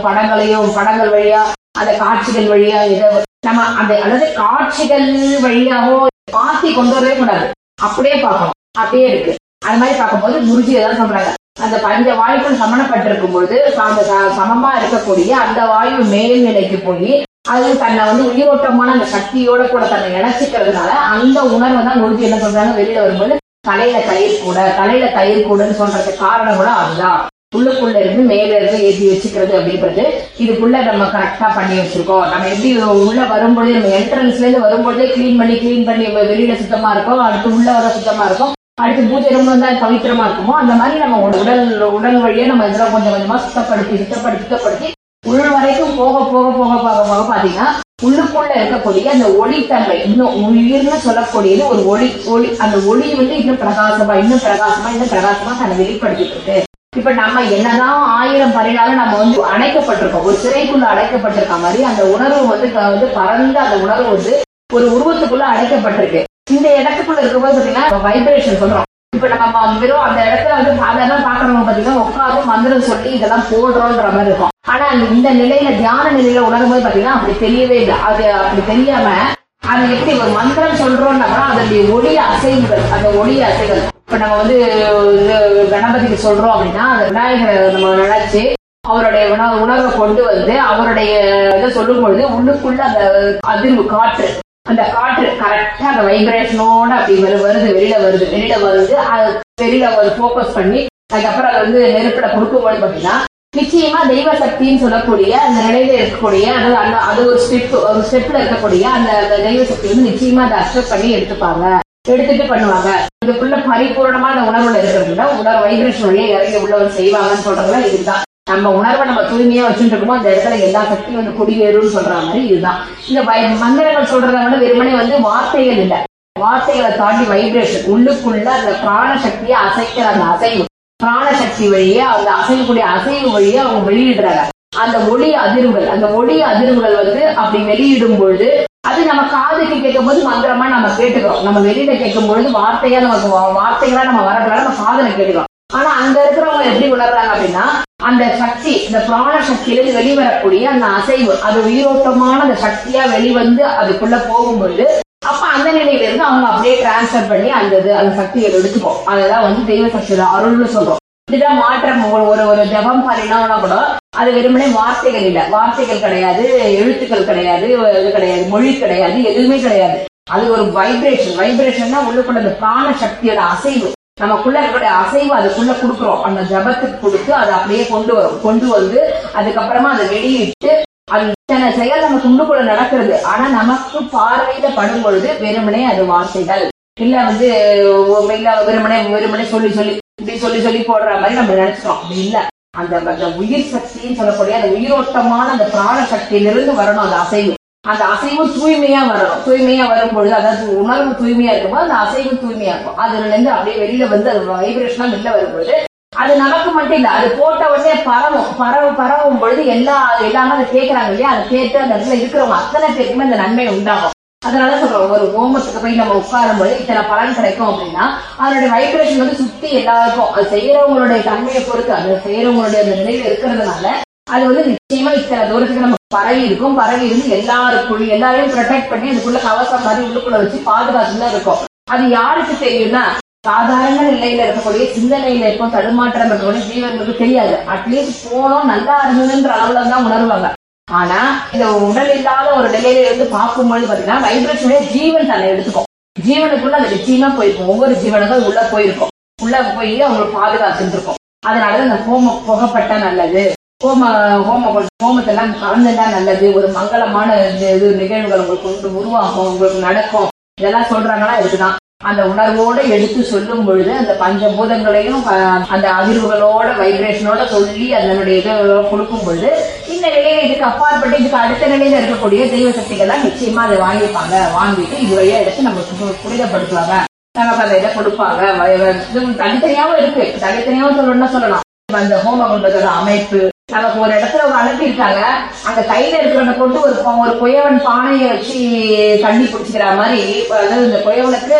படங்களையும் படங்கள் வழியா அந்த காட்சிகள் வழியா இதை நம்ம அந்த அதாவது காட்சிகள் வழியாவோ மாத்தி கொண்டு வரவே கூடாது. அப்படியே பார்க்கணும். அப்படியே இருக்கு. அது மாதிரி பார்க்கும்போது குருஜி ஏதாவது சொல்றாங்க. அந்த பஞ்ச வாயுக்கள் சமணப்பட்டிருக்கும் பொழுது அந்த சமமா இருக்கக்கூடிய அந்த வாயு மேல்நிலைக்கு போய் அது தன்னை வந்து உயிரோட்டமான அந்த சக்தியோட கூட தன்னை இணைச்சிக்கிறதுனால அந்த உணர்வை தான் குருஜி என்ன சொல்றாங்க? வெளியில வரும்போது தலையில தயிர் கூட தலையில தயிர் கூடன்னு சொல்றதுக்கு காரணம் கூட அதுதான். உள்ளுக்குள்ள இருந்து மேல இருந்து ஏற்றி வச்சுக்கிறது அப்படின்றது இதுக்குள்ள நம்ம கரெக்டா பண்ணி வச்சிருக்கோம். நம்ம எப்படி உள்ள வரும்பொழுது நம்ம என்ட்ரன்ஸ்ல இருந்து வரும்போதே கிளீன் பண்ணி க்ளீன் பண்ணி வெளியில சுத்தமா இருக்கும் அடுத்து உள்ள வர சுத்தமா இருக்கும் அடுத்து பூஜை ரொம்ப வந்தா பவித்திரமா இருக்குமோ அந்த மாதிரி நம்ம உடல் உடல் வழியா நம்ம இதெல்லாம் கொஞ்சம் கொஞ்சமா சுத்தப்படுத்தி சுத்தப்படுத்தி சுத்தப்படுத்தி உள் வரைக்கும் போக போக போக போக போக பாத்தீங்கன்னா உள்ளுக்குள்ள இருக்கக்கூடிய அந்த ஒளித்தன்மை இன்னும் உயிர்னு சொல்லக்கூடியது ஒரு ஒளி ஒளி அந்த ஒளி வந்து இன்னும் பிரகாசமா இன்னும் பிரகாசமா இன்னும் பிரகாசமா தன்னை வெளிப்படுத்திட்டு இருக்கு. இப்ப நம்ம என்னதான் ஆயிரம் பரிணாலும் நம்ம வந்து அடைக்கப்பட்டிருக்கோம் ஒரு சிறைக்குள்ள அடைக்கப்பட்டிருக்க மாதிரி அந்த உணர்வு வந்து வந்து பறந்து அந்த உணர்வு வந்து ஒரு உருவத்துக்குள்ள அடைக்கப்பட்டிருக்கு. இந்த இடத்துக்குள்ள இருக்கும்போது பாத்தீங்கன்னா வைப்ரேஷன் சொல்றோம். இப்ப நம்ம வெறும் அந்த இடத்துல வந்து சாதாரண பாக்குறவங்க பாத்தீங்கன்னா உட்காந்து மந்திரம் சொல்லி இதெல்லாம் போடுறோன்ற மாதிரி இருக்கும். ஆனா அந்த இந்த நிலையில தியான நிலையில உணரும் போது பாத்தீங்கன்னா அப்படி தெரியவே இல்லை. அது அப்படி தெரியாம அது எப்படி ஒரு மந்திரம் சொல்றோம்னா அதனுடைய ஒளி அசைவுகள் அந்த ஒளி அசைவுகள். இப்ப நம்ம வந்து கணபதிக்கு சொல்றோம் அப்படின்னா அந்த விநாயகரை நம்ம நினைச்சு அவருடைய உணவு உணவை கொண்டு வந்து அவருடைய இதை சொல்லும் பொழுது உள்ளுக்குள்ள அந்த அதிர்வு காற்று. அந்த காற்று கரெக்டா அந்த வைப்ரேஷனோட அப்படி வரு- வருது வெளியில வருது. வெளியில வருது அது வெளியில ஒரு ஃபோக்கஸ் பண்ணி அதுக்கப்புறம் அதை வந்து நெருப்பிட கொடுக்கும்போது பாத்தீங்கன்னா நிச்சயமா தெய்வ சக்தின்னு சொல்லக்கூடிய அந்த நிலையில இருக்கக்கூடிய அதாவது அந்த அது ஒரு ஸ்டெப் ஒரு ஸ்டெப்ல இருக்கக்கூடிய அந்த தெய்வ சக்தி வந்து நிச்சயமா அதை அக்செப்ட் பண்ணி எடுத்துப்பாங்க. எடுத்துட்டு பண்ணுவாங்க. இதுக்குள்ள பரிபூரணமான உணர்வுல இருக்கிறதுனா உணர் வைப்ரேஷன் வழியே இறங்கி உள்ளவர் செய்வாங்கன்னு சொல்றதுல இதுதான். நம்ம உணர்வை நம்ம தூய்மையா வச்சுட்டு இருக்கோம் அந்த இடத்துல எல்லா சக்தியும் வந்து குடியேறும்னு சொல்ற மாதிரி இதுதான். இந்த வை- மந்திரங்கள் சொல்றத வந்து வெறுமனே வந்து வார்த்தைகள் இல்ல. வார்த்தைகளை தாண்டி வைப்ரேஷன் உள்ளுக்குள்ள அந்த பிராண சக்தியை அசைக்கிற அந்த அசைவு. பிராண சக்தி வழியே அந்த அசையக்கூடிய அசைவு வழியே அவங்க வெளியிடுறாங்க. அந்த ஒளி அதிர்வுகள் அந்த ஒளி அதிர்வுகள் வந்து அப்படி வெளியிடும் பொழுது அது நம்ம காதுக்கு கேட்கும் போது மந்திரமா நம்ம கேட்டுக்கிறோம். நம்ம வெளியில கேட்கும் பொழுது வார்த்தையா நமக்கு வார்த்தைகளா நம்ம வரதுனால நம்ம காதலை கேட்டுக்கிறோம். ஆனா அங்க இருக்கிறவங்க எப்படி உணர்றாங்க அப்படின்னா அந்த சக்தி இந்த பிராண சக்தியிலிருந்து வெளிவரக்கூடிய அந்த அசைவு அது உயிரோட்டமான அந்த சக்தியா வெளிவந்து அதுக்குள்ள போகும்பொழுது அப்ப அந்த நிலையில இருந்து அவங்க அப்படியே டிரான்ஸ்பர் பண்ணி அந்த இது அந்த சக்தியை எடுத்துப்போம். அதுதான் வந்து தெய்வ சக்தி அருள்னு சொல்றோம். இதுதான் மாற்றம் ஒரு ஒரு ஒரு ஜபம் பண்ணினோம்னா கூட அது வெறுமனே வார்த்தைகள் இல்ல. வார்த்தைகள் கிடையாது எழுத்துக்கள் கிடையாது இது கிடையாது மொழி கிடையாது எதுவுமே கிடையாது. அது ஒரு வைப்ரேஷன் வைப்ரேஷன்னா உள்ளுக்குள்ள அந்த பிராண சக்தியோட அசைவு. நமக்குள்ள இருக்கக்கூடிய அசைவு அதுக்குள்ள கொடுக்குறோம். அந்த ஜபத்துக்கு கொடுத்து அதை அப்படியே கொண்டு வரும் கொண்டு வந்து அதுக்கப்புறமா அதை வெளியிட்டு அது இத்தனை செயல் நம்ம துண்டுக்குள்ள நடக்கிறது. ஆனா நமக்கு பார்வையில படும் பொழுது வெறுமனே அது வார்த்தைகள். இல்ல வந்து இல்ல வெறுமனே வெறுமனே சொல்லி சொல்லி இப்படி சொல்லி சொல்லி போடுற மாதிரி நம்ம நினைச்சோம் அப்படி இல்ல. அந்த அந்த உயிர் சக்தின்னு சொல்லக்கூடிய அந்த உயிரோட்டமான அந்த பிராண சக்தியிலிருந்து வரணும் அந்த அசைவு. அந்த அசைவு தூய்மையா வரணும் தூய்மையா வரும் பொழுது அதாவது உணர்வு தூய்மையா இருக்கும்போது அந்த அசைவு தூய்மையா இருக்கும். அதுல இருந்து அப்படியே வெளியில வந்து அது வைப்ரேஷனா வெளில வரும்பொழுது அது நமக்கு மட்டும் இல்ல அது போட்ட உடனே பரவும் பரவ பரவும் பொழுது எல்லா எல்லாமே அதை கேட்கறாங்க இல்லையா? அதை கேட்டு அந்த இடத்துல இருக்கிறவங்க அத்தனை பேருக்குமே அந்த நன்மை உண்டாகும். அதனால சொல்றோம் ஒரு ஹோமத்துக்கு போய் நம்ம உட்காரும் போது இத்தனை பலன் கிடைக்கும் அப்படின்னா அதனுடைய வைப்ரேஷன் வந்து சுத்தி எல்லாருக்கும் அது செய்யறவங்களுடைய தன்மையை பொறுத்து அது செய்யறவங்களுடைய அந்த நிலையில இருக்கிறதுனால அது வந்து நிச்சயமா இத்தனை தூரத்துக்கு நம்ம பரவி இருக்கும். பரவி இருந்து எல்லாருக்குள்ள எல்லாரையும் ப்ரொடெக்ட் பண்ணி அதுக்குள்ள கவசம் மாதிரி உள்ளுக்குள்ள வச்சு பாதுகாத்து தான் இருக்கும். அது யாருக்கு தெரியும்னா சாதாரண நிலையில இருக்கக்கூடிய சிந்தனையில இருக்கும் தடுமாற்றம் இருக்கக்கூடிய ஜீவன்களுக்கு தெரியாது. அட்லீஸ்ட் போனோம் நல்லா இருந்ததுன்ற அளவுல தான் உணர்வாங்க. ஆனா இந்த உடல் இல்லாத ஒரு நிலையில இருந்து பார்க்கும்போது பாத்தீங்கன்னா வைப்ரேஷனே ஜீவன் தன்னை எடுத்துக்கும். ஜீவனுக்குள்ள அது நிச்சயமா போயிருக்கும். ஒவ்வொரு ஜீவனுக்கும் உள்ள போயிருக்கும். உள்ள போய் அவங்களுக்கு பாதுகாத்துட்டு இருக்கும். அதனால இந்த ஹோம புகைப்பட்ட நல்லது. ஹோம ஹோம ஹோமத்தெல்லாம் கலந்துட்டா நல்லது. ஒரு மங்களமான இது- இது நிகழ்வுகள் உங்களுக்கு கொண்டு உருவாகும் உங்களுக்கு நடக்கும். இதெல்லாம் சொல்றாங்கன்னா இதுக்குதான் அந்த உணர்வோட எடுத்து சொல்லும் பொழுது அந்த பஞ்சபூதங்களையும் அந்த அதிர்வுகளோட வைப்ரேஷனோட சொல்லி அதனுடைய இதை கொடுக்கும் பொழுது இந்த நிலையில இதுக்கு அப்பாற்பட்டு இதுக்கு அடுத்த நிலையில இருக்கக்கூடிய தெய்வ சக்திகள்லாம் நிச்சயமா அதை வாங்கிப்பாங்க. வாங்கிட்டு இது வழியா எடுத்து நம்ம புனிதப்படுத்துவாங்க நமக்கு அந்த இதை கொடுப்பாங்க. இது தனித்தனியாவும் இருக்கு. தனித்தனியாவும் சொல்லணும்னா சொல்லலாம். அந்த ஹோம குண்டத்தோட அமைப்பு நமக்கு ஒரு இடத்துல ஒரு அனுப்பியிருக்காங்க அந்த கையில இருக்கிறவனை கொண்டு ஒரு ஒரு குயவன் பானையை வச்சு தண்ணி பிடிச்சிக்கிற மாதிரி அதாவது இந்த குயவனுக்கு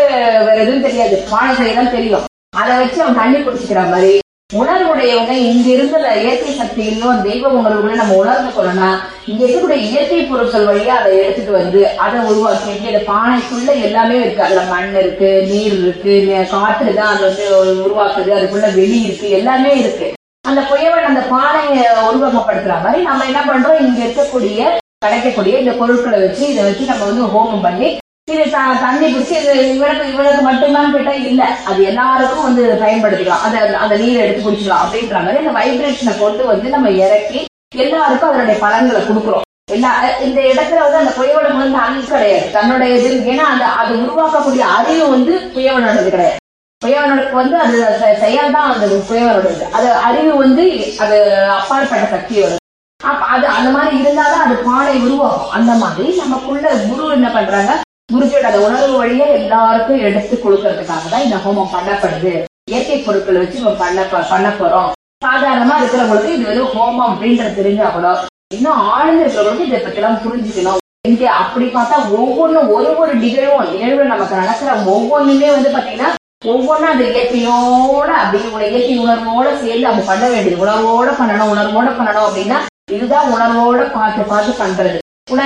வேற எதுவும் தெரியாது. பானை செய்யதான் தெரியும். அதை வச்சு அவன் தண்ணி பிடிச்சிக்கிற மாதிரி உணர்வுடையவங்க இங்க இருந்த இயற்கை சக்தியிலும் தெய்வ உணர்வுகளும் நம்ம உணர்ந்து கொள்ளணும் இங்க இருக்கக்கூடிய இயற்கை பொருட்கள் வழியா அதை எடுத்துட்டு வந்து அதை உருவாக்கி இந்த பானைக்குள்ள எல்லாமே இருக்கு. அதுல மண் இருக்கு நீர் இருக்கு காற்று தான் அதை வந்து உருவாக்குது. அதுக்குள்ள வெளி இருக்கு. எல்லாமே இருக்கு. அந்த புயவன் அந்த பானையை உருவகப்படுத்துற மாதிரி நம்ம என்ன பண்றோம்? இங்க இருக்கக்கூடிய கிடைக்கக்கூடிய இந்த பொருட்களை வச்சு இதை வச்சு நம்ம வந்து ஹோமம் பண்ணி இது த- தண்ணி பிடிச்சி இது இவனுக்கு இவனுக்கு மட்டும்தான் கிட்ட இல்ல. அது எல்லாருக்கும் வந்து பயன்படுத்திக்கலாம். அந்த- அந்த நீரை எடுத்து குடிச்சிக்கலாம் அப்படின்ற மாதிரி இந்த வைப்ரேஷனை கொண்டு வந்து நம்ம இறக்கி எல்லாருக்கும் அதனுடைய பலன்களை கொடுக்குறோம். எல்லா இந்த இடத்துல வந்து அந்த புயவனுக்கு வந்து அன்பு கிடையாது. தன்னுடைய இது ஏன்னா அந்த அது உருவாக்கக்கூடிய அறிவு வந்து புயவனோடது கிடையாது. குயவனுக்கு வந்து அது செ- செயல் தான் அந்த குயவனோடது அது அறிவு வந்து அது அப்பாற்பட்ட சக்தியோட அப்ப அது அந்த மாதிரி இருந்தாதான் அது பானை உருவாகும். அந்த மாதிரி நமக்குள்ள குரு என்ன பண்றாங்க? குருஜியோட அந்த உணர்வு வழியை எல்லாருக்கும் எடுத்து கொடுக்கறதுக்காக தான் இந்த ஹோமம் பண்ணப்படுது. இயற்கை பொருட்களை வச்சு நம்ம பண்ண பண்ண போறோம். சாதாரணமா இருக்கிறவங்களுக்கு இது வந்து ஹோமம் அப்படின்றது தெரிஞ்சா கூட இன்னும் ஆழ்ந்து இருக்கிறவங்களுக்கு இதை பத்திலாம் புரிஞ்சுக்கணும். இங்க அப்படி பார்த்தா ஒவ்வொன்றும் ஒரு ஒரு நிகழ்வும் நிகழ்வு நமக்கு நடக்கிற ஒவ்வொன்றுமே வந்து பாத்தீங்கன்னா ஒவ்வொன்றும் அந்த இயற்கையோட அப்படி இயற்கை உணர்வோட சேர்ந்து அவங்க பண்ண வேண்டியது. உணர்வோட பண்ணணும் உணர்வோட பண்ணணும் அப்படின்னா இதுதான் உணர்வோட பார்த்து பார்த்து பண்றது. உண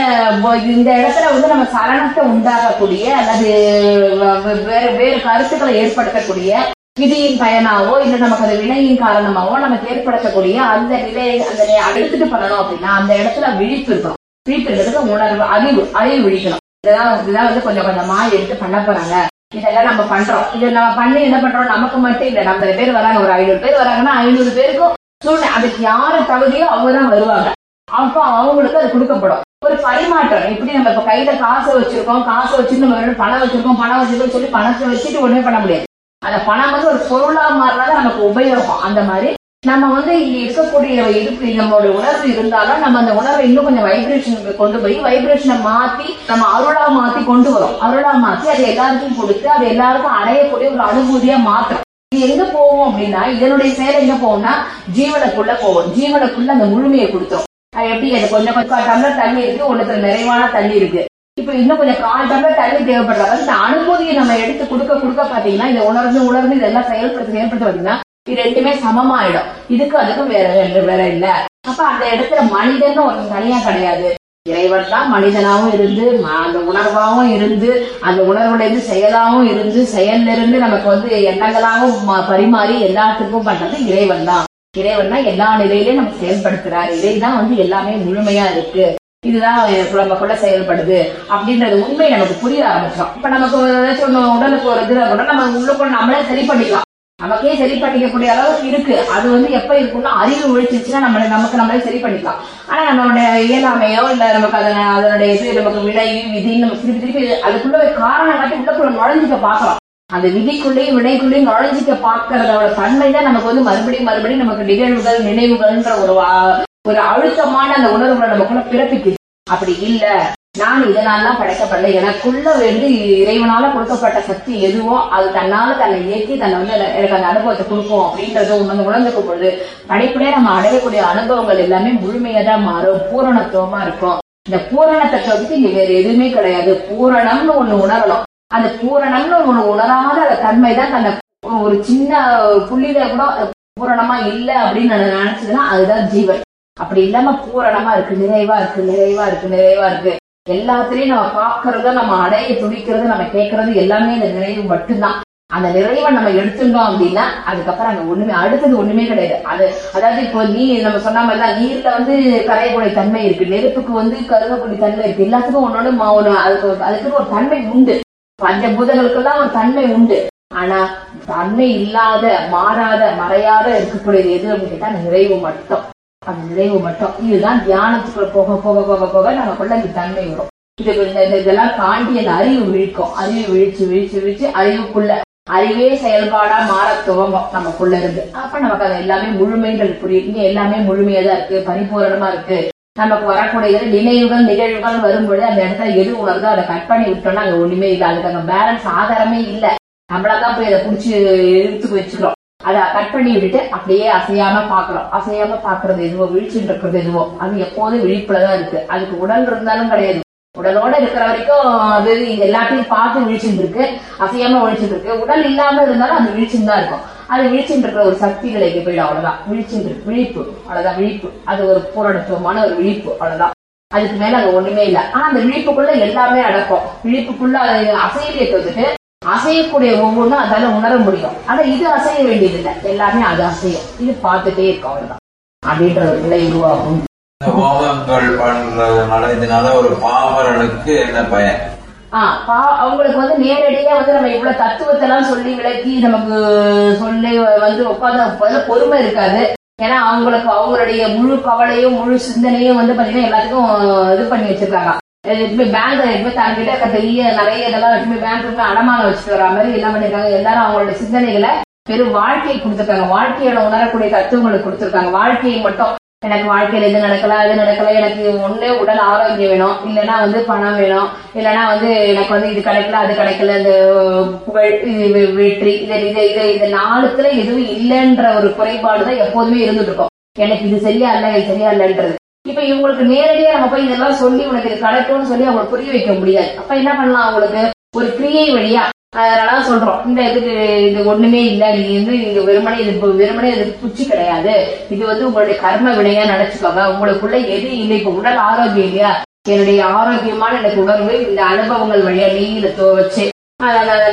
இந்த இடத்துல வந்து நம்ம சலனத்தை உண்டாகக்கூடிய அல்லது வேறு வேறு கருத்துக்களை ஏற்படுத்தக்கூடிய விதியின் பயனாவோ இல்ல நமக்கு அந்த வினையின் காரணமாவோ நமக்கு ஏற்படுத்தக்கூடிய அந்த நிலையை அந்த நிலையை எடுத்துட்டு பண்ணணும் அப்படின்னா அந்த இடத்துல விழிப்பு இருக்கணும். விழிப்பு இருக்கிறதுக்கு உணர்வு அறிவு அறிவு விழிக்கணும். இதெல்லாம் இதெல்லாம் வந்து கொஞ்சம் கொஞ்சமா எடுத்து பண்ண போறாங்க. இதெல்லாம் நம்ம பண்றோம். இதை நம்ம பண்ணி என்ன பண்றோம்? நமக்கு மட்டும் இல்ல. நம்ம பேர் வராங்க. ஒரு ஐநூறு பேர் வராங்கன்னா ஐநூறு பேருக்கும் சூழ்நிலை. அதுக்கு யாரு தகுதியோ அவங்க தான் வருவாங்க. அப்போ அவங்களுக்கு அது கொடுக்கப்படும். ஒரு பரிமாற்றம். எப்படி நம்ம இப்ப கையில காசு வச்சிருக்கோம்? காசு வச்சுட்டு நம்ம பணம் வச்சிருக்கோம். பணம் வச்சிருக்கோம் சொல்லி பணத்தை வச்சுட்டு ஒண்ணுமே பண்ண முடியாது. அந்த பணம் வந்து ஒரு பொருளா மாறினாதான் நமக்கு உபயோகம். அந்த மாதிரி நம்ம வந்து இங்க இருக்கக்கூடிய இருக்கு நம்மளோட உணர்வு இருந்தாலும் நம்ம அந்த உணர்வை இன்னும் கொஞ்சம் வைப்ரேஷனுக்கு கொண்டு போய் வைப்ரேஷனை மாத்தி நம்ம அருளா மாத்தி கொண்டு வரோம். அருளா மாத்தி அதை எல்லாருக்கும் கொடுத்து அதை எல்லாருக்கும் அடையக்கூடிய ஒரு அனுபூதியா மாத்துறோம் இது எங்க போவோம் அப்படின்னா இதனுடைய செயல் எங்க போகும்னா ஜீவனுக்குள்ள போவோம். ஜீவனுக்குள்ள அந்த முழுமையை கொடுத்தோம். அது எப்படி? அது கொஞ்சம் கொஞ்சம் டம்ளர் தண்ணி இருக்கு ஒண்ணுத்துல நிறைவான தண்ணி இருக்கு. இப்ப இன்னும் கொஞ்சம் கால் டம்ளர் தண்ணி தேவைப்படுறாங்க இந்த அனுபூதியை நம்ம எடுத்து கொடுக்க கொடுக்க பாத்தீங்கன்னா இதை உணர்ந்து உணர்ந்து இதெல்லாம் செயல்படுத்த செயல்படுத்த பாத்தீங்கன்னா இது ரெண்டுமே சமமாயிடும் இதுக்கும் அதுக்கும் வேற வேற வேற இல்ல அப்ப அந்த இடத்துல மனிதன் ஒரு தனியா கிடையாது இறைவன் தான் மனிதனாவும் இருந்து அந்த உணர்வாவும் இருந்து அந்த உணர்வுலேருந்து செயலாகவும் செயலாவும் இருந்து செயல்ல இருந்து நமக்கு வந்து எண்ணங்களாகவும் பரிமாறி எல்லாத்துக்கும் பண்றது இறைவன் தான் இறைவன் தான் எல்லா நிலையிலையும் நம்ம செயல்படுத்துறாரு இறைதான் வந்து எல்லாமே முழுமையா இருக்கு இதுதான் நமக்குள்ள செயல்படுது அப்படின்றது உண்மை நமக்கு புரிய ஆரம்பிச்சோம் இப்ப நமக்கு ஏதாச்சும் உடலுக்கு ஒரு இது கூட நம்ம உள்ளுக்குள்ள நம்மளே சரி பண்ணிக்கலாம் நமக்கே சரி பண்ணிக்கக்கூடிய அளவுக்கு இருக்கு. அது வந்து எப்ப இருக்கும்னா அறிவு ஒழிச்சிருச்சுன்னா நம்ம நமக்கு நம்மளே சரி பண்ணிக்கலாம் ஆனா நம்மளுடைய இயலாமையோ இல்ல நமக்கு அதன அதனுடைய இது நமக்கு விடை விதின்னு நம்ம திருப்பி திருப்பி அதுக்குள்ள காரணம் காட்டி உள்ளக்குள்ள நுழைஞ்சிக்க பாக்கலாம் அந்த விதிக்குள்ளேயும் விடைக்குள்ளேயும் நுழைஞ்சிக்க பாக்குறதோட தன்மை தான் நமக்கு வந்து மறுபடியும் மறுபடியும் நமக்கு நிகழ்வுகள் நினைவுகள்ன்ற ஒரு வா- ஒரு அழுத்தமான அந்த உணர்வுகளை நமக்குள்ள பிறப்பிக்குது. அப்படி இல்ல. நான் இதனாலாம் தான் படைக்கப்படல எனக்குள்ள வந்து இறைவனால கொடுக்கப்பட்ட சக்தி எதுவோ அது தன்னால தன்னை இயக்கி தன்னை வந்து எனக்கு- அந்த அனுபவத்தை கொடுக்கும் அப்படின்றத உணர்ந்து உணர்ந்துக்கும் பொழுது படிப்படியா நம்ம அடையக்கூடிய அனுபவங்கள் எல்லாமே முழுமையா தான் மாறும். பூரணத்துவமா இருக்கும். இந்த பூரணத்தை தவிர்த்து இங்க வேற எதுவுமே கிடையாது. பூரணம்னு ஒண்ணு உணரணும். அந்த பூரணம்னு ஒண்ணு உணராத அந்த தன்மை தான் தன்னை ஒரு சின்ன புள்ளியில கூட பூரணமா இல்ல அப்படின்னு நான் நினைச்சதுன்னா அதுதான் ஜீவன். அப்படி இல்லாம பூரணமா இருக்கு. நிறைவா இருக்கு. நிறைவா இருக்கு. நிறைவா இருக்கு. எல்லாத்திலையும் நம்ம பாக்குறது நம்ம அடைய துடிக்கிறது நம்ம கேட்கறது எல்லாமே இந்த நிறைவு மட்டும்தான். அந்த நிறைவை நம்ம எடுத்துட்டோம் அப்படின்னா அதுக்கப்புறம் அங்க ஒண்ணுமே அடுத்தது ஒண்ணுமே கிடையாது. அது அதாவது இப்போ நீ நம்ம சொன்ன மாதிரிதான் நீர்ல வந்து கரையக்கூடிய தன்மை இருக்கு நெருப்புக்கு வந்து கருகக்கூடிய தன்மை இருக்கு. எல்லாத்துக்கும் ஒன்னோட மா- ஒரு அதுக்கு அதுக்கு ஒரு தன்மை உண்டு. பஞ்சபூதங்களுக்கெல்லாம் ஒரு தன்மை உண்டு. ஆனா தன்மை இல்லாத மாறாத மறையாத இருக்கக்கூடியது எது அப்படின்னு கேட்டா அந்த நிறைவு மட்டும். அந்த நிறைவு மட்டும். இதுதான் தியானத்துக்குள்ள போக போக போக போக நமக்குள்ள இந்த தன்மை வரும். இது இந்த- இதெல்லாம் தாண்டி அந்த அறிவு விழிக்கும். அறிவு விழிச்சு விழிச்சு விழிச்சு அறிவுக்குள்ள அறிவே செயல்பாடா மாற துவங்கும் நமக்குள்ள இருந்து. அப்ப நமக்கு அது எல்லாமே முழுமைன்றது புரியும். இங்க எல்லாமே முழுமையா தான் இருக்கு. பரிபூரணமா இருக்கு. நமக்கு வரக்கூடிய நினைவுகள் நிகழ்வுகள் வரும்பொழுது அந்த இடத்துல எது உணர்தோ அதை கட் பண்ணி விட்டோம்னா அங்க ஒண்ணுமே இல்லை. அதுக்கு அங்க பேலன்ஸ் ஆதாரமே இல்ல. நம்மளதான் போய் அதை புடிச்சு இழுத்து வச்சுக்கிறோம். அதை கட் பண்ணி விட்டுட்டு அப்படியே அசையாம பாக்குறோம் அசையாம பாக்குறது எதுவோ விழிச்சுட்டு இருக்கிறது எதுவோ அது எப்போதும் விழிப்புலதான் இருக்கு. அதுக்கு உடல் இருந்தாலும் கிடையாது. உடலோட இருக்கிற வரைக்கும் அது எல்லாத்தையும் பார்த்து விழிச்சுட்டு இருக்கு. அசையாம விழிச்சுட்டு இருக்கு. உடல் இல்லாம இருந்தாலும் அது விழிச்சுன்னு தான் இருக்கும். அது விழிச்சுட்டு இருக்கிற ஒரு சக்தி நிலைக்கு போயிடும். அவ்வளவுதான். விழிச்சுட்டு இருக்கு. விழிப்பு. அவ்வளவுதான். விழிப்பு. அது ஒரு பூரணத்துவமான ஒரு விழிப்பு. அவ்வளவுதான். அதுக்கு மேல அது ஒண்ணுமே இல்லை. ஆனா அந்த விழிப்புக்குள்ள எல்லாமே அடக்கும். விழிப்புக்குள்ள அது வந்துட்டு அசையக்கூடிய ஒவ்வொன்றும் அதால உணர முடியும். ஆனா இது அசைய வேண்டியது இல்ல எல்லாமே அது அசையும். இது பார்த்துட்டே இருக்கும் அவ்வளவுதான். அப்படின்ற ஒரு நிலை உருவாகும். ஹோமங்கள் பண்றதுனால இதனால ஒரு பாமரனுக்கு என்ன பயன்? ஆஹ் அவங்களுக்கு வந்து நேரடியா வந்து நம்ம இவ்வளவு தத்துவத்தை எல்லாம் சொல்லி விளக்கி நமக்கு சொல்லி வந்து உட்காந்து பொறுமை இருக்காது. ஏன்னா அவங்களுக்கு அவங்களுடைய முழு கவலையும் முழு சிந்தனையும் வந்து பாத்தீங்கன்னா எல்லாத்துக்கும் இது பண்ணி வச்சிருக்காங்க. எப்பவுமே பேங்க் எப்பவுமே தங்கிட்ட பெரிய நிறைய இதெல்லாம் எப்பவுமே பேங்க் அடமானம் வச்சுட்டு வர மாதிரி எல்லாம் பண்ணிருக்காங்க. எல்லாரும் அவங்களோட சிந்தனைகளை பெரும் வாழ்க்கையை கொடுத்துருக்காங்க. வாழ்க்கையோட உணரக்கூடிய தத்துவங்களுக்கு கொடுத்துருக்காங்க. வாழ்க்கையை மட்டும் எனக்கு வாழ்க்கையில இது நடக்கல அது நடக்கல எனக்கு ஒண்ணு உடல் ஆரோக்கியம் வேணும். இல்லைன்னா வந்து பணம் வேணும். இல்லைன்னா வந்து எனக்கு வந்து இது கிடைக்கல அது கிடைக்கல இந்த புகழ் இது வெ- வெற்றி இது இது இது இந்த நாளுத்துல எதுவும் இல்லைன்ற ஒரு குறைபாடு தான் எப்போதுமே இருந்துட்டு இருக்கும். எனக்கு இது சரியா இல்லை இது சரியா இல்லைன்றது. இப்ப இவங்களுக்கு நேரடியா நம்ம போய் இதெல்லாம் சொல்லி உனக்கு இது கிடைக்கும்னு சொல்லி அவங்களுக்கு புரிய வைக்க முடியாது. அப்ப என்ன பண்ணலாம் அவங்களுக்கு? ஒரு கிரியை வழியா அதனால சொல்றோம். இந்த இதுக்கு இது ஒண்ணுமே இல்ல. நீங்க வந்து நீங்க வெறுமனே இது வெறுமனே இது புச்சி கிடையாது. இது வந்து உங்களுடைய கர்ம வினையா நினைச்சுக்கோங்க உங்களுக்குள்ள எது இல்லை? இப்ப உடல் ஆரோக்கியம் இல்லையா? என்னுடைய ஆரோக்கியமான எனக்கு உணர்வு இந்த அனுபவங்கள் வழியா நெய்யில துவச்சு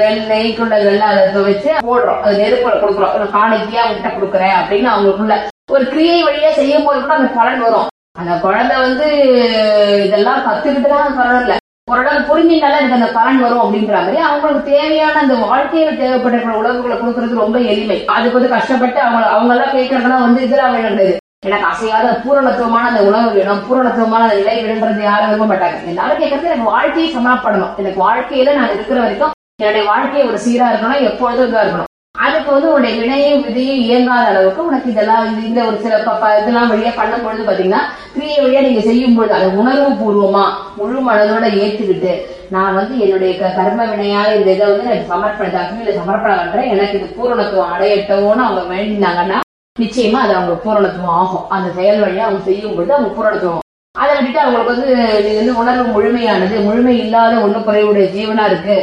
நெய் நெய்க்குள்ள இதெல்லாம் அதை துவைச்சு போடுறோம். அது நெருப்புல கொடுக்குறோம். காணிக்கையா முட்டை கொடுக்குறேன் அப்படின்னு அவங்களுக்குள்ள ஒரு கிரியை வழியா செய்யும் போது கூட அந்த பலன் வரும். அந்த குழந்தை வந்து இதெல்லாம் கத்துக்கிட்டு தான் பலன் ஓரளவு புரிஞ்சினால எனக்கு அந்த பலன் வரும் அப்படின்ற மாதிரி அவங்களுக்கு தேவையான அந்த வாழ்க்கையில தேவைப்பட்ட உணவுகளை கொடுக்கறது ரொம்ப எளிமை. அதுக்கு வந்து கஷ்டப்பட்டு அவங்க அவங்க எல்லாம் கேட்கறதெல்லாம் வந்து இதெல்லாம் வேணும் எனக்கு அசையாத பூரணத்துவமான அந்த உணவு வேணும் பூரணத்துவமான அந்த நிலை வேணுன்றது யாரும் விரும்ப மாட்டாங்க. எல்லாரும் கேட்கறது எனக்கு வாழ்க்கையை சமாப்படணும் எனக்கு வாழ்க்கையில நான் இருக்கிற வரைக்கும் என்னுடைய வாழ்க்கையை ஒரு சீரா இருக்கணும் எப்பொழுதும் இதா இருக்கணும். அதுக்கு வந்து உடைய வினையும் விதையும் இயங்காத அளவுக்கு உனக்கு இதெல்லாம் இந்த- இந்த ஒரு சில ப- இதெல்லாம் வழியா பண்ணும் பொழுது பாத்தீங்கன்னா கிரிய வழியா நீங்க செய்யும் பொழுது அதை உணர்வு பூர்வமா முழு மனதோட ஏத்துக்கிட்டு நான் வந்து என்னுடைய க- கர்ம வினையா இந்த இதை வந்து எனக்கு சமர்ப்பண அக்னியில சமர்ப்பணம் பண்றேன் எனக்கு இது பூரணத்துவம் அடையட்டோன்னு அவங்க வேண்டினாங்கன்னா நிச்சயமா அது அவங்க பூரணத்துவம் ஆகும். அந்த செயல் வழியா அவங்க செய்யும் பொழுது அவங்க பூரணத்துவம். அதை விட்டுட்டு அவங்களுக்கு வந்து இது வந்து உணர்வு முழுமையானது முழுமை இல்லாத ஒண்ணு குறைவுடைய ஜீவனா இருக்கு.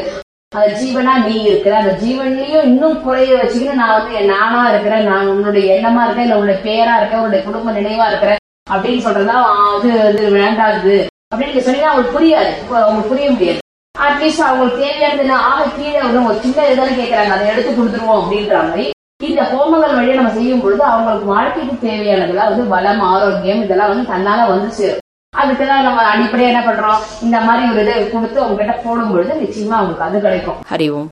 அந்த ஜீவனா நீ இருக்கிற அந்த ஜீவன்லயும் இன்னும் குறைய வச்சுக்கிட்டு நான் வந்து என் நானா இருக்கிறேன் நான் உன்னுடைய எண்ணமா இருக்கேன் இல்ல உன்னுடைய பேரா இருக்கேன் உன்னுடைய குடும்ப நினைவா இருக்கிறேன் அப்படின்னு சொல்றதா அது அது வேண்டாது. அப்படின்னு நீங்க சொன்னீங்கன்னா அவங்களுக்கு புரியாது. அவங்களுக்கு புரிய முடியாது. அட்லீஸ்ட் அவங்களுக்கு தேவையானது ஆக கீழே வந்து ஒரு சின்ன இதெல்லாம் கேட்கறாங்க அதை எடுத்து கொடுத்துருவோம் அப்படின்ற மாதிரி. இந்த ஹோமங்கள் வழியை நம்ம செய்யும் பொழுது அவங்களுக்கு வாழ்க்கைக்கு தேவையானதெல்லாம் வந்து பலம் ஆரோக்கியம் இதெல்லாம் வந்து தன்னால வந்து சேரும். அதுக்குதான் நம்ம அடிப்படையா என்ன பண்றோம்? இந்த மாதிரி ஒரு இதை கொடுத்து அவங்க கிட்ட போடும் பொழுது நிச்சயமா அவங்களுக்கு அது கிடைக்கும். அறிவோம்